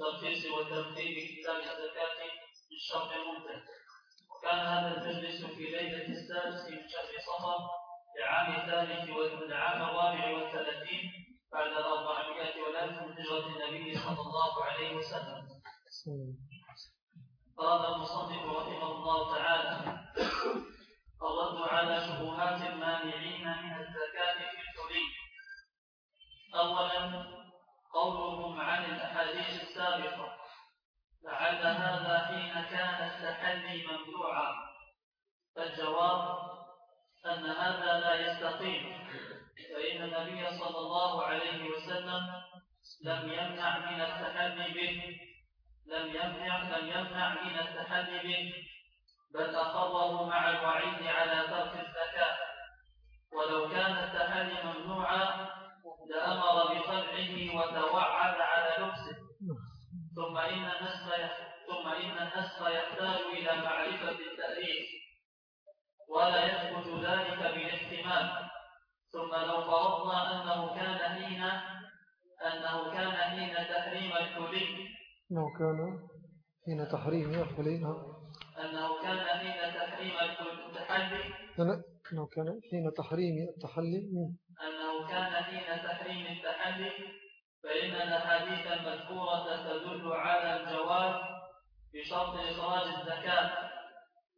ترخيص وترتيب كتاب الزكاة من شرط ممتد وكان هذا المجلس في ليلة السادس من شهر صفر لعام الثالث والعام الرابع والثلاثين بعد الأربعمائة والألف من هجرة النبي صلى الله عليه وسلم. قال المصنف رحمه الله تعالى الرد على شبهات المانعين من الزكاة في الحلي. أولا قولهم عن الأحاديث السابقة. لعل هذا حين كان التحلي ممنوعا. فالجواب أن هذا لا يستقيم. فإن النبي صلى الله عليه وسلم لم يمنع من التحلي به. لم يمنع لم يمنع من التحلي به. بل أقره مع الوعيد على ترك الزكاة. ولو كان التحلي ممنوعا لأمر بخلعه وتوعد على لبسه ثم إن النسخ ثم إن النسخ يحتاج إلى معرفة التأريخ ولا يثبت ذلك بالاحتمال. ثم لو فرضنا أنه كان حين أنه كان حين تحريم الحلي. أنه كان حين تحريم الحلي نعم. أنه كان حين تحريم التحلي أنه كان حين تحريم التحلي كان حين تحريم التحلي فإن الأحاديث المذكورة تدل على الجواز بشرط إخراج الزكاة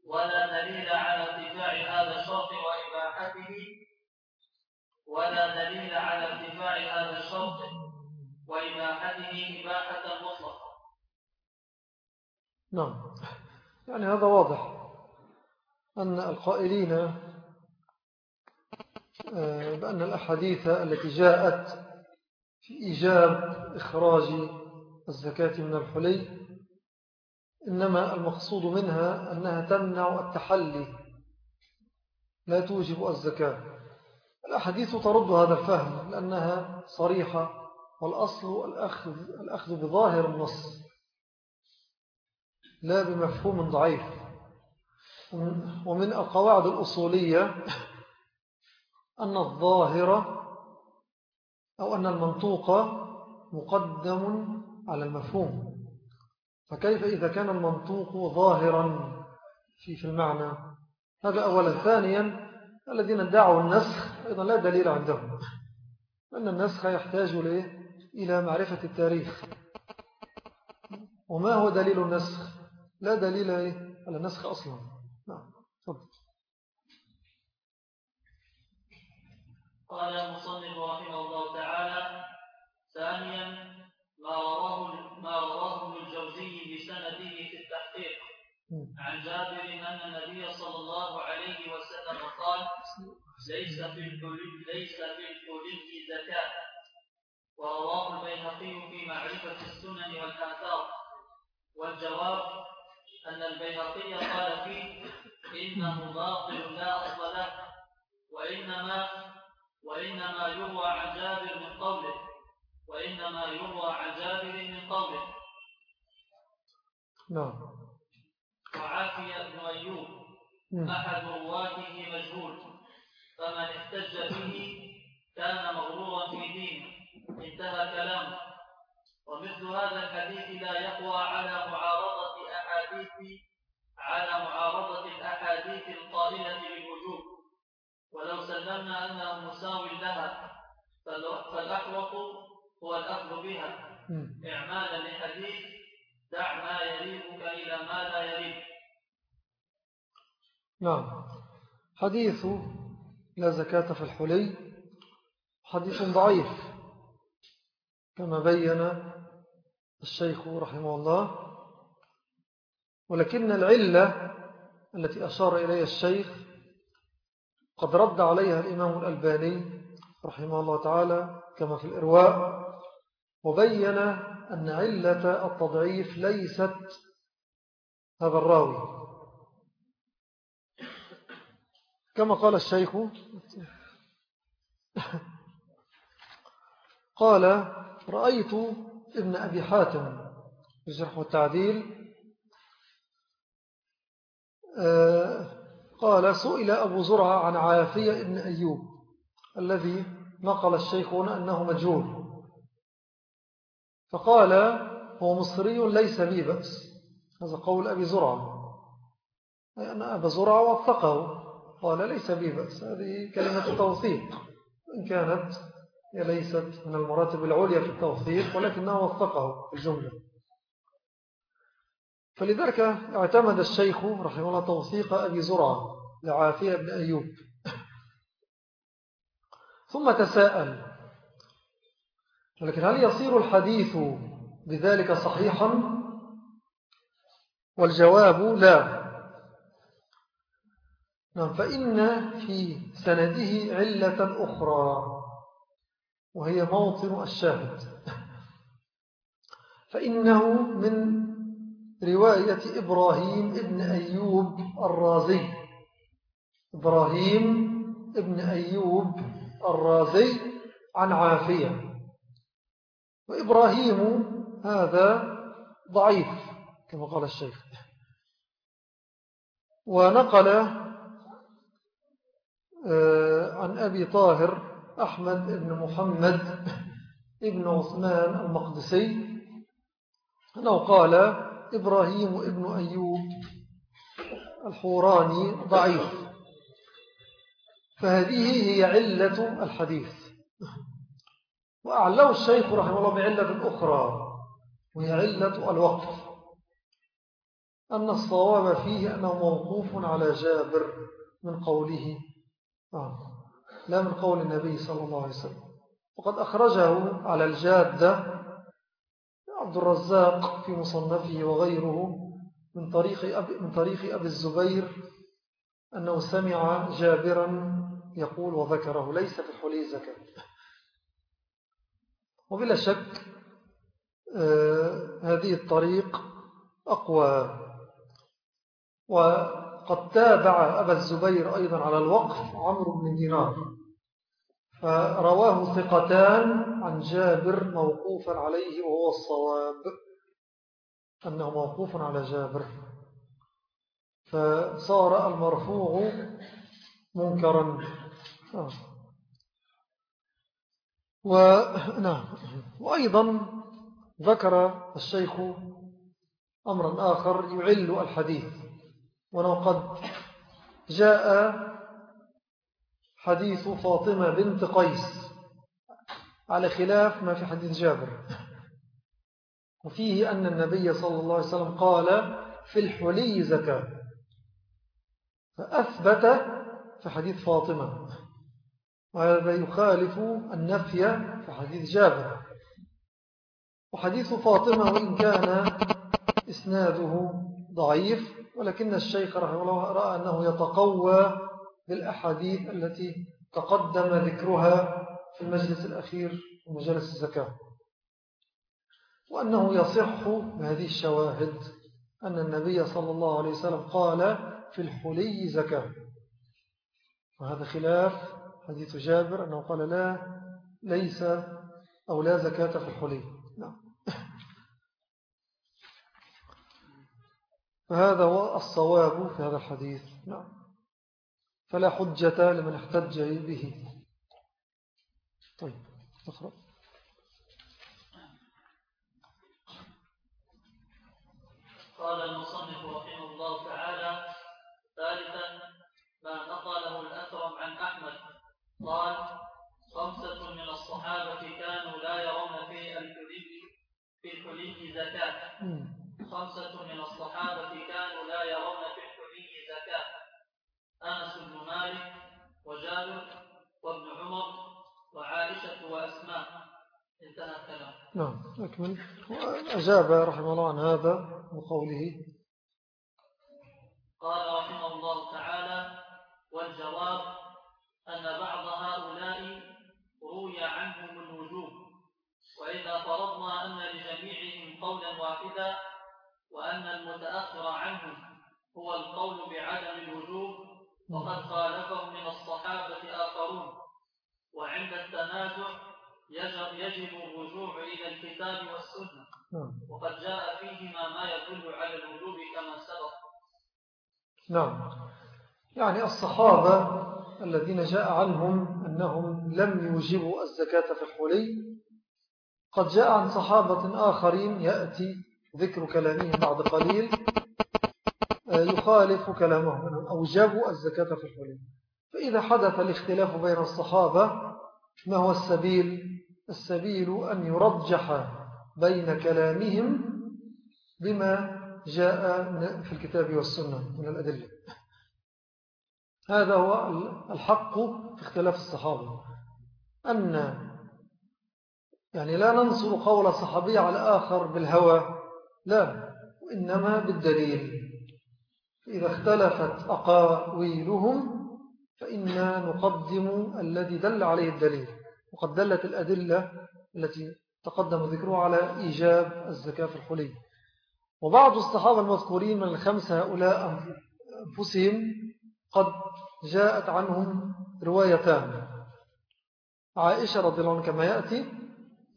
ولا دليل على ارتفاع هذا الشرط وإباحته ولا دليل على ارتفاع هذا الشرط وإباحته إباحة مطلقة. نعم. يعني هذا واضح أن القائلين بأن الأحاديث التي جاءت في إيجاب إخراج الزكاة من الحلي إنما المقصود منها أنها تمنع التحلي لا توجب الزكاة. الأحاديث ترد هذا الفهم لأنها صريحة والأصل الأخذ, الأخذ بظاهر النص لا بمفهوم ضعيف. ومن القواعد الأصولية أن الظاهر أو أن المنطوق مقدم على المفهوم. فكيف إذا كان المنطوق ظاهرا في في المعنى؟ هذا أولا. ثانيا الذين ادعوا النسخ أيضا لا دليل عندهم أن النسخ يحتاج إلى معرفة التاريخ. وما هو دليل النسخ؟ لا دليل على النسخ أصلا. نعم فضل. قال المصنف رحمه الله تعالى ثانيا ما رواه ما رواه ابن الجوزي بسنده في التحقيق. عن جابر أن النبي صلى الله عليه وسلم قال ليس في الحلي ليس في الحلي زكاة. ورواه البيهقي في معرفة السنن والآثار. والجواب أن البيهقي قال فيه إنه باطل لا أصل له وإنما وإنما يروى عن جابر من قوله وإنما يروى عن جابر من قوله. نعم. وعافية بن أيوب أحد رواته مجهول فمن احتج به كان مغرورا في دينه انتهى كلامه. ومثل هذا الحديث لا يقوى على معارضة الأحاديث على معارضة الأحاديث القائلة بالوجوب ولو سلمنا أنه مساوي لها فالأحوط هو الأخذ بها. إعمالا لحديث دع ما يريبك إلى ما لا يريب نعم. حديث لا زكاة في الحلي حديث ضعيف. كما بين الشيخ رحمه الله ولكن العلة التي أشار إليها الشيخ قد رد عليها الإمام الألباني رحمه الله تعالى كما في الإرواء وبين أن علة التضعيف ليست هذا الراوي. كما قال الشيخ قال رأيت ابن أبي حاتم يجرح التعديل آه، قال سئل أبو زرعة عن عافية ابن أيوب الذي نقل الشيخ هنا أنه مجهول. فقال هو مصري ليس بي بأس. هذا قول أبي زرعة. أن أبا زرعة وثقه. قال ليس بي بأس. هذه كلمة توثيق إن كانت ليست من المراتب العليا في التوثيق ولكنه وثقه الجملة. فلذلك اعتمد الشيخ رحمه الله توثيق أبي زرعة لعافية بن أيوب. ثم تساءل ولكن هل يصير الحديث بذلك صحيحا؟ والجواب لا. نعم فإن في سنده علة أخرى وهي موطن الشاهد. فإنه من رواية إبراهيم ابن أيوب الرازي. إبراهيم ابن أيوب الرازي عن عافية. وإبراهيم هذا ضعيف كما قال الشيخ. ونقل آه، عن أبي طاهر أحمد بن محمد ابن عثمان المقدسي أنه قال إبراهيم ابن أيوب الحوراني ضعيف. فهذه هي علة الحديث. وأعلو الشيخ رحمه الله بعلة أخرى وهي علة الوقف أن الصواب فيه أنه موقوف على جابر من قوله آه لا من قول النبي صلى الله عليه وسلم. وقد أخرجه على الجادة عبد الرزاق في مصنفه وغيره من طريق أبي, من طريق أبي الزبير أنه سمع جابرا يقول وذكره ليس في الحلي زكاة وبلا شك آه هذه الطريق أقوى. وقد تابع أبا الزبير أيضا على الوقف عمرو بن دينار. فرواه ثقتان عن جابر موقوفا عليه وهو الصواب. أنه موقوف على جابر. فصار المرفوع منكرا. آه. ونعم وأيضا ذكر الشيخ أمرا آخر يعل الحديث. ولو قد جاء حديث فاطمة بنت قيس. على خلاف ما في حديث جابر. وفيه أن النبي صلى الله عليه وسلم قال في الحلي زكاة. فأثبت في حديث فاطمة. وهذا يخالف النفي في حديث جابر. وحديث فاطمة وإن كان إسناده ضعيف ولكن الشيخ رحمه الله رأى أنه يتقوى بالأحاديث التي تقدم ذكرها في المجلس الأخير ومجلس الزكاة. وأنه يصح بهذه الشواهد أن النبي صلى الله عليه وسلم قال في الحلي زكاة. وهذا خلاف حديث جابر أنه قال لا ليس أو لا زكاة في الحلي. نعم. فهذا هو الصواب في هذا الحديث. نعم. فلا حجة لمن احتج به. طيب اقرأ. قال المصنف رحمه الله تعالى ثالثا ما نقله الأثرم عن أحمد قال خمسة من الصحابة كانوا لا يرون في الحلي في الحلي زكاة خمسة من الصحابة كانوا لا يرون في الحلي زكاة أنس بن مالك وجابر وابن عمر وعائشة وأسماء انتهى الكلام أكمل أجاب رحمه الله عن هذا وقوله قال رحمه الله تعالى والجواب أن بعض هؤلاء روي عنهم الوجوب وإذا فرضنا أن لجميعهم قولا واحدا وأن المتأخر عنه هو القول بعدم الوجوب وقد خالفه من الصحابة آخرون وعند التنازع يجب الرجوع إلى الكتاب والسنة. نعم. وقد جاء فيهما ما يدل على الوجوب كما سبق. نعم. يعني الصحابة الذين جاء عنهم أنهم لم يوجبوا الزكاة في الحلي قد جاء عن صحابة آخرين يأتي ذكر كلامهم بعد قليل آه، يخالف كلامهم أوجبوا الزكاة في الحلي. فإذا حدث الاختلاف بين الصحابة ما هو السبيل؟ السبيل أن يرجح بين كلامهم بما جاء في الكتاب والسنة من الأدلة. هذا هو الحق في اختلاف الصحابة. أن يعني لا ننصر قول صحابي على آخر بالهوى لا وإنما بالدليل. إذا اختلفت أقاويلهم فإنا نقدم الذي دل عليه الدليل. وقد دلت الأدلة التي تقدم ذكرها على إيجاب الزكاة في الحلي. وبعض الصحابة المذكورين من الخمسة هؤلاء أنفسهم قد جاءت عنهم روايتان. عائشة رضي الله عنها كما يأتي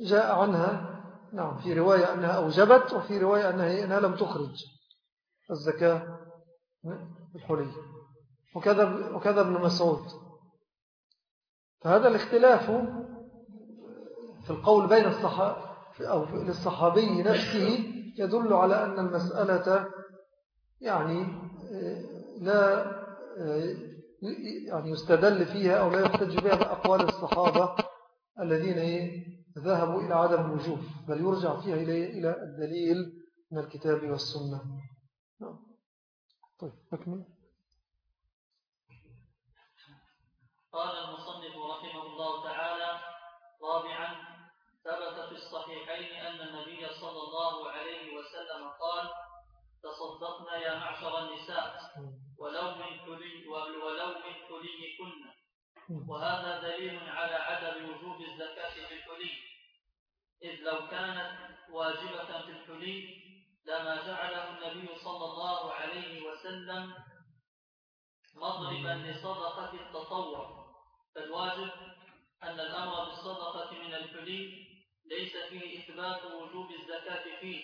جاء عنها نعم في رواية أنها أوجبت وفي رواية أنها, أنها لم تخرج الزكاة الحلي. وكذا, وكذا ابن مسعود. فهذا الاختلاف في القول بين الصحابة أو للصحابي نفسه يدل على أن المسألة يعني لا يعني يستدل فيها أو لا يحتج بها بأقوال الصحابة الذين ذهبوا إلى عدم الوجوب بل يرجع فيها إلى الدليل من الكتاب والسنة نعم. طيب أكمل قال المصنف رحمه الله تعالى رابعا ثبت في الصحيحين أن النبي صلى الله عليه وسلم قال تصدقنا يا معشر النساء ولو من حلي ولو من حليكن وهذا دليل على عدم وجوب الزكاة بالحلي إذ لو كانت واجبة في الحلي لما جعله النبي صلى الله عليه وسلم مضربا لصدقة التطوع فالواجب أن الأمر بالصدقة من الحلي ليس فيه إثبات وجوب الزكاة فيه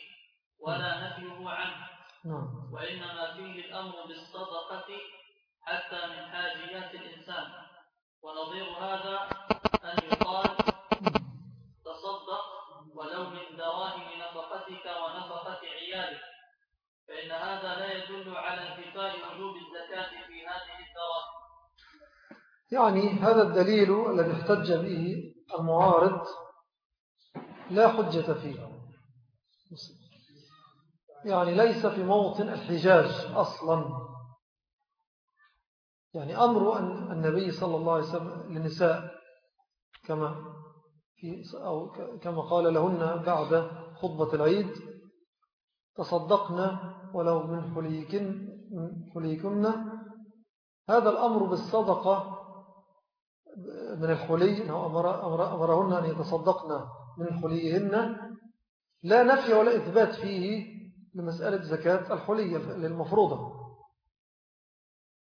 ولا نفيه عنه نعم. وإنما فيه الأمر بالصدقة حتى من حاجيات الإنسان ونظير هذا أن يقال تصدق ولو من دراهم نفقتك ونفقة عيالك فإن هذا لا يدل على انتفاء وجوب الزكاة في هذه الدراهم يعني هذا الدليل الذي احتج به المعارض لا حجة فيه يعني ليس في موطن الحجاج أصلا. يعني أمر النبي صلى الله عليه وسلم للنساء كما في أو كما قال لهن بعد خطبة العيد تصدقنا ولو من حليكن حليكن. هذا الأمر بالصدقة من الحلي أمرهن أن يتصدقن من حليهن لا نفي ولا إثبات فيه لمسألة زكاة الحلي للمفروضة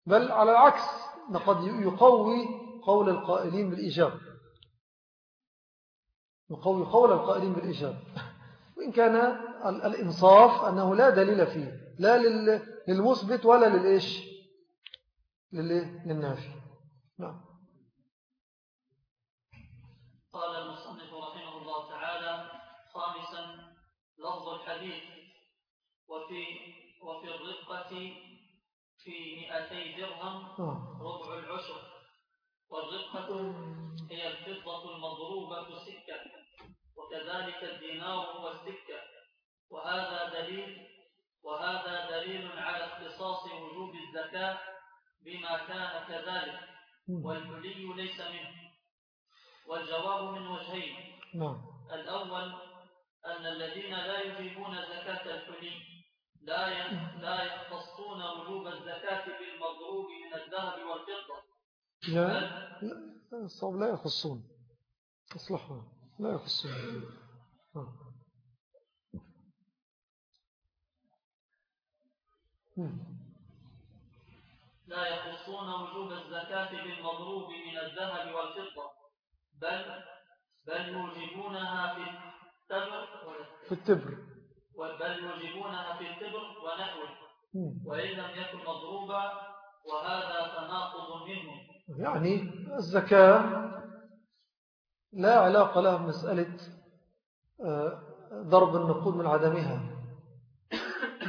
بل على العكس لقد يقوي قول القائلين بالإجابة يقوي قول القائلين بالإجابة وإن كان الإنصاف أنه لا دليل فيه لا للمثبت ولا للإيش؟ للنافي. نعم. قال المصنف رحمه الله تعالى خامسا لفظ الحديث وفي وفي الرقة في مئتي درهم آه. ربع العشر. والرقة هي الفضة المضروبة سكة وكذلك الدينار هو السكة. وهذا دليل وهذا دليل على اختصاص وجوب الزكاة بما كان كذلك. والحلي ليس منه. والجواب من وجهين. نعم. الأول أن الذين لا يجيبون زكاة الحلي لا لا يختصون وجوب الزكاة بالمضروب من الذهب والفضة. لا لا. الصواب لا يخصون. اصلحوا لا يخصون. لا يخصون وجوب الزكاة بالمضروب من الذهب والفضة. بل بل يوجبونها في التبر في التبر. وإن لم يكن مضروبا وهذا تناقض منه. يعني الزكاة لا علاقة لها بمسألة آه، ضرب النقود من عدمها.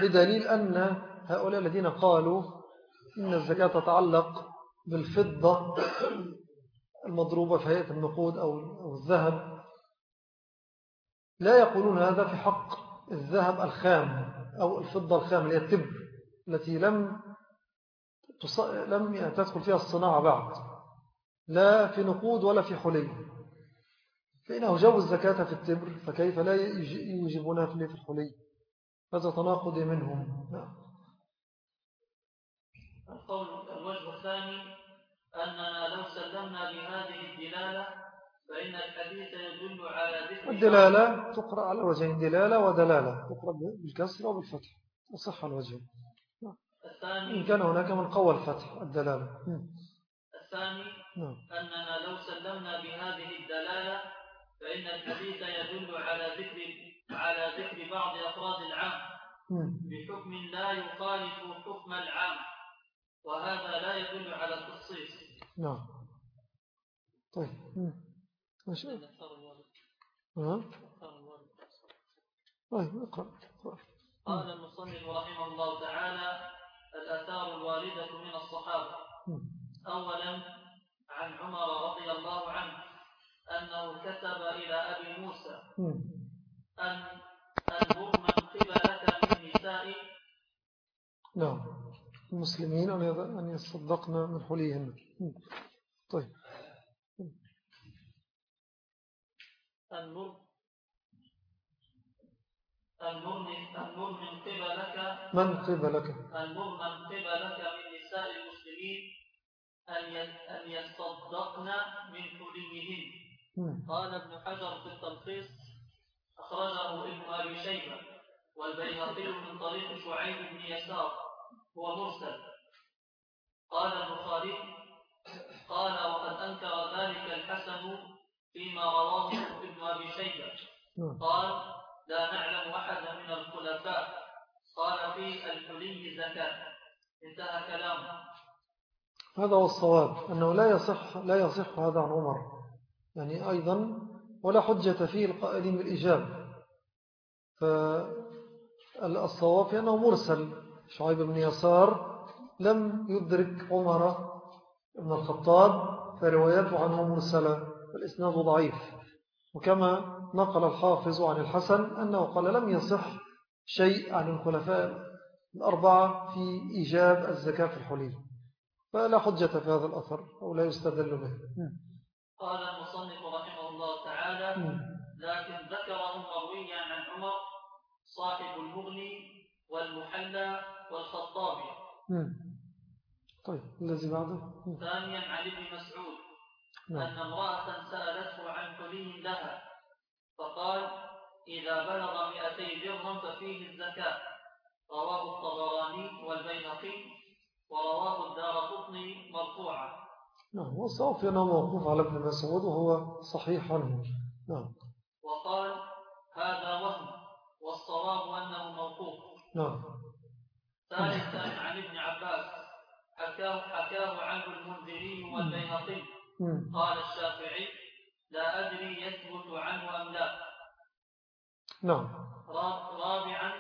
بدليل أن هؤلاء الذين قالوا إن الزكاة تتعلق بالفضة المضروبة في هيئة النقود أو الذهب لا يقولون هذا في حق الذهب الخام أو الفضة الخام اللي هي التبر التي لم لم تدخل فيها الصناعة بعد لا في نقود ولا في حلي. فإنه جو الزكاة في التبر فكيف لا يوجبونها في الحلي؟ هذا تناقض منهم. نعم. القول الوجه الثاني أننا لو سلمنا بهذه الدلالة فإن الحديث يدل على ذكر الدلالة تقرأ على وجهين دلالة ودلالة تقرأ بالكسر وبالفتح وصح الوجه. الثاني إن كان هناك من قوى الفتح الدلالة الثاني نعم. أننا لو سلمنا بهذه الدلالة فإن الحديث يدل على ذكر على ذكر بعض أفراد العام بحكم لا يخالف حكم العام وهذا لا يدل على التخصيص. نعم. طيب. ماشي. ها طيب اقرأ. قال المصنف رحمه الله تعالى الآثار الواردة من الصحابة. أولا عن عمر رضي الله عنه أنه كتب إلى أبي موسى أن المر من قبلك من نساء نعم. المسلمين أن يصدقن من حليهن طيب. المر المر من قبلك. من قبلك؟ المر من قبلك من نساء المسلمين أن يصدقن من حليهن قال ابن حجر في التلخيص أخرجه ابن أبي شيبة والبيهقي من طريق شعيب بن يسار هو مرسل. قال البخاري قال وقد أنكر ذلك الحسن فيما رواه ابن أبي شيبة. قال لا نعلم أحدا من الخلفاء. قال في الحلي زكاة. انتهى كلامه هذا هو الصواب أنه لا يصح لا يصح هذا عن عمر. يعني أيضا ولا حجة فيه القائلين بالإجابة فالصواب في أنه مرسل. شعيب بن يسار لم يدرك عمر بن الخطاب فرواياته عنه مرسلة فالإسناد ضعيف. وكما نقل الحافظ عن الحسن أنه قال لم يصح شيء عن الخلفاء الأربعة في إيجاب الزكاة في الحلي فلا حجة في هذا الأثر أو لا يستدل به. قال المصنف رحمه الله تعالى لكن ذكره مرويا عن عمر صاحب المغني والمحلى والخطابي طيب الذي بعده. ثانيا عن ابن مسعود نعم. أن امرأة سألته عن حلي لها فقال إذا بلغ مئتي درهم ففيه الزكاة. رواه الطبراني والبيهقي ورواه الدار قطني مرفوعا. نعم والصواب أنه موقوف على ابن مسعود وهو صحيح عنه. نعم. وقال هذا وهم والصواب أنه موقوف. نعم. ثالثا عن ابن عباس حكاه, حكاه عنه المنذري والبيهقي. قال الشافعي لا أدري يثبت لا نعم. رابعا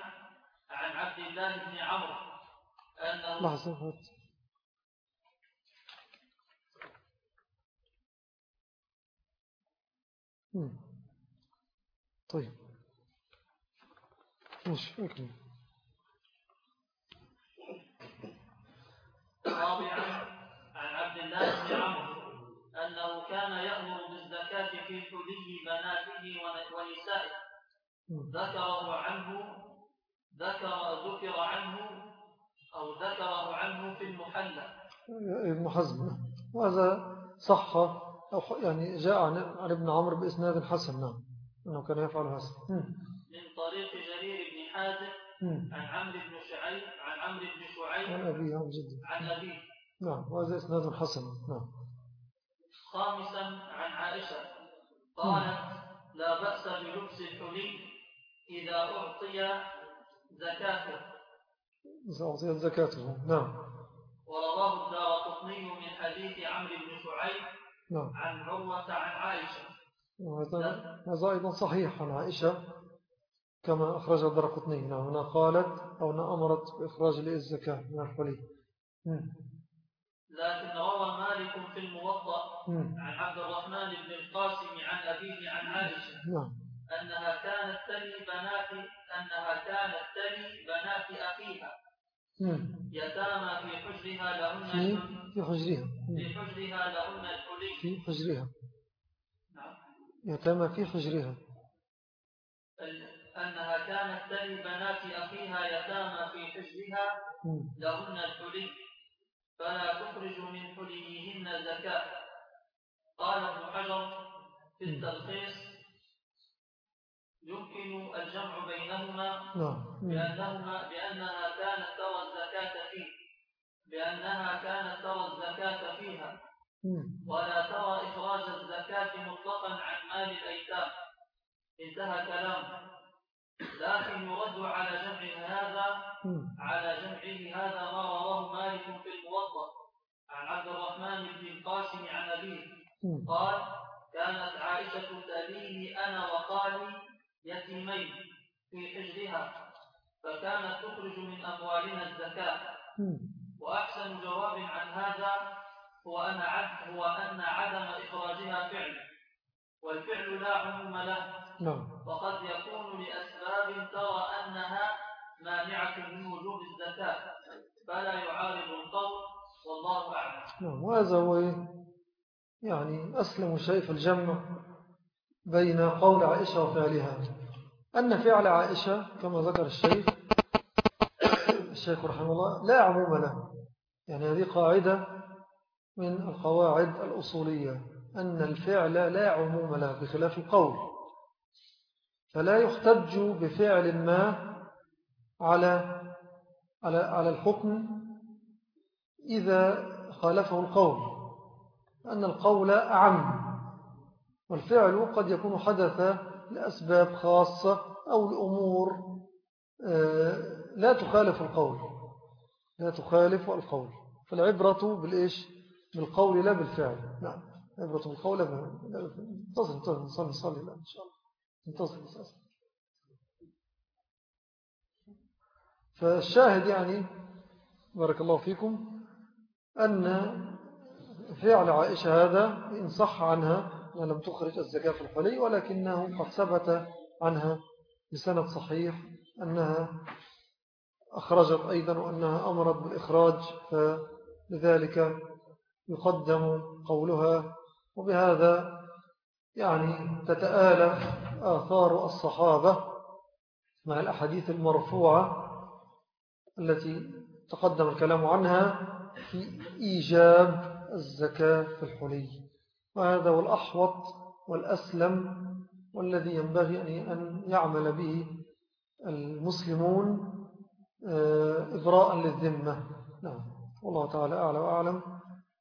عن عبد الله بن عمرو أنه لحظة طيب. مش أكمل رابعا عن عبد الله بن عمرو أنه كان يأمر بالزكاة في حلي بناته ونسائه ذكره عنه ذكر ذكر عنه أو ذكره عنه في المحلى. ابن حزم. وهذا صح. أو يعني جاء عن, ابن عمرو بإسناد حسن. نعم. أنه كان يفعل هذا. من طريق جرير بن حازم عن عمرو بن شعيب عن عمرو بن شعيب عن أبيه عن جده. عن أبيه. نعم. وهذا إسناد حسن. نعم. خامسا عن عائشة. قالت لا بأس بلبس الحلي إذا أعطي زكاته. إذا أعطي زكاته. نعم. ورواه الدار قطني من حديث عمرو بن شعيب نعم. عن عروة عن عائشة. هذا أيضا صحيح. عن عائشة كما أخرج الدرقطني نعم هنا قالت أو هنا أمرت بإخراج الزكاة. من الحلي لكن روى مالك في الموضع عن عبد الرحمن بن القاسم عن أبيه عن عائشة. نعم. أنها كانت تلي بنات أنها كانت تلي بنات أخيها. يتامى في حجرها لهن في, في حجرها. في حجرها لهن الحلي. في حجرها. نعم. يتامى في حجرها. أنها كانت تلي بنات أخيها يتامى في حجرها لهن الحلي. فلا تخرج من حليهن زكاة. قال ابن حجر في التلخيص يمكن الجمع بينهما نعم. بأنهما بأنها كانت ترى الزكاة فيه. بأنها كانت ترى الزكاة فيها. ولا ترى إخراج الزكاة مطلقا عن مال الأيتام. انتهى كلامه لكن يرد على جمع هذا على جمعه هذا ما رواه مالك في الموضع عن عبد الرحمن بن القاسم عن أبيه. قال كانت عائشة تليه أنا وقالي يتيمين في حجرها فكانت تخرج من أموالنا الزكاة. وأحسن جواب عن هذا هو أن عد هو أن عدم إخراجها فعل. والفعل لا عموم له. نعم. وقد يكون لأسباب ترى أنها مانعة من وجوب الزكاة. فلا يعارض القول والله أعلم. نعم وهذا هو يعني أسلم شيء في الجمع. بين قول عائشة وفعلها. أن فعل عائشة كما ذكر الشيخ الشيخ رحمه الله لا عموم له. يعني هذه قاعدة من القواعد الأصولية. أن الفعل لا عموم له بخلاف القول. فلا يحتج بفعل ما على على الحكم إذا خالفه القول. أن القول أعم. والفعل قد يكون حدث لأسباب خاصة أو لأمور آه، لا تخالف القول. لا تخالف القول. فالعبرة بالإيش؟ بالقول لا بالفعل. نعم. عبرة بالقول لا بالفعل. انتصر انتصر نصلي نصلي. الآن إن شاء الله. انتصر انتصر فالشاهد يعني بارك الله فيكم أن فعل عائشة هذا إن صح عنها لم تخرج الزكاة في الحلي ولكنه قد ثبت عنها بسند صحيح أنها أخرجت أيضا وأنها أمرت بالإخراج فلذلك يقدم قولها. وبهذا يعني تتآلف آثار الصحابة مع الأحاديث المرفوعة التي تقدم الكلام عنها في إيجاب الزكاة في الحلي. وهذا هو الأحوط والأسلم والذي ينبغي أن يعمل به المسلمون آه، إبراء للذمة. نعم. والله تعالى أعلى وأعلم.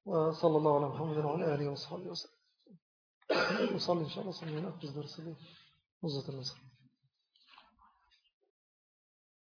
وصلى الله على محمد وعلى آله وصحبه وسلم. نصلي إن شاء الله صلى الله عليه وسلم درس وزة النصر